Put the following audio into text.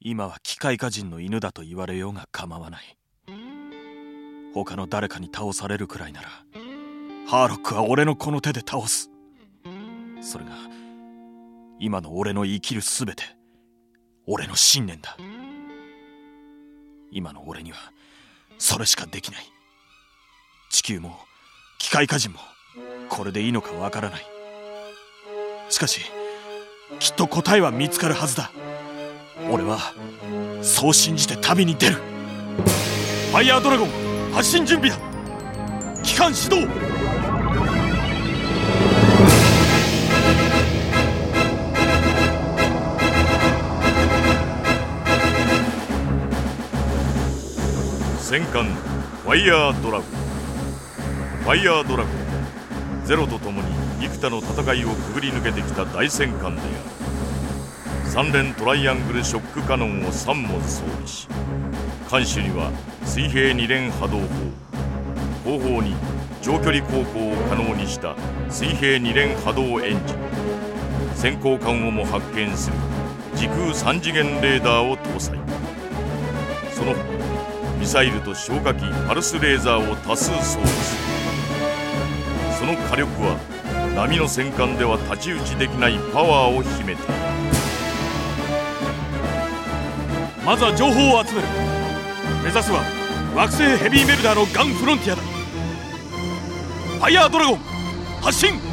今は機械化人の犬だと言われようが構わない。他の誰かに倒されるくらいならハーロックは俺のこの手で倒す。それが今の俺の生きる全て俺の信念だ。今の俺にはそれしかできない。地球も機械化人もこれでいいのかわからない。しかしきっと答えは見つかるはずだ。俺はそう信じて旅に出る。ファイヤードラゴン発進準備だ。機関始動。戦艦ファイヤードラゴン。ファイヤードラゴンゼロと共に幾多の戦いをくぐり抜けてきた大戦艦である。3連トライアングルショックカノンを3門装備し艦首には水平2連波動砲後方に長距離航行を可能にした水平2連波動エンジン先行艦をも発見する時空3次元レーダーを搭載。その他ミサイルと消火器パルスレーザーを多数装備する。その火力は波の戦艦では太刀打ちできないパワーを秘めている。まずは情報を集める。目指すは惑星ヘビーメルダーのガンフロンティアだ。ファイヤードラゴン発進！